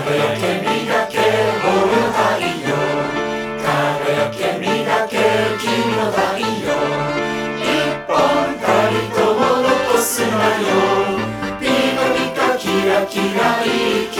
輝け磨けオーハよ。輝け磨けの太陽一本たりとも残すなよ。ピカピカキラキラいき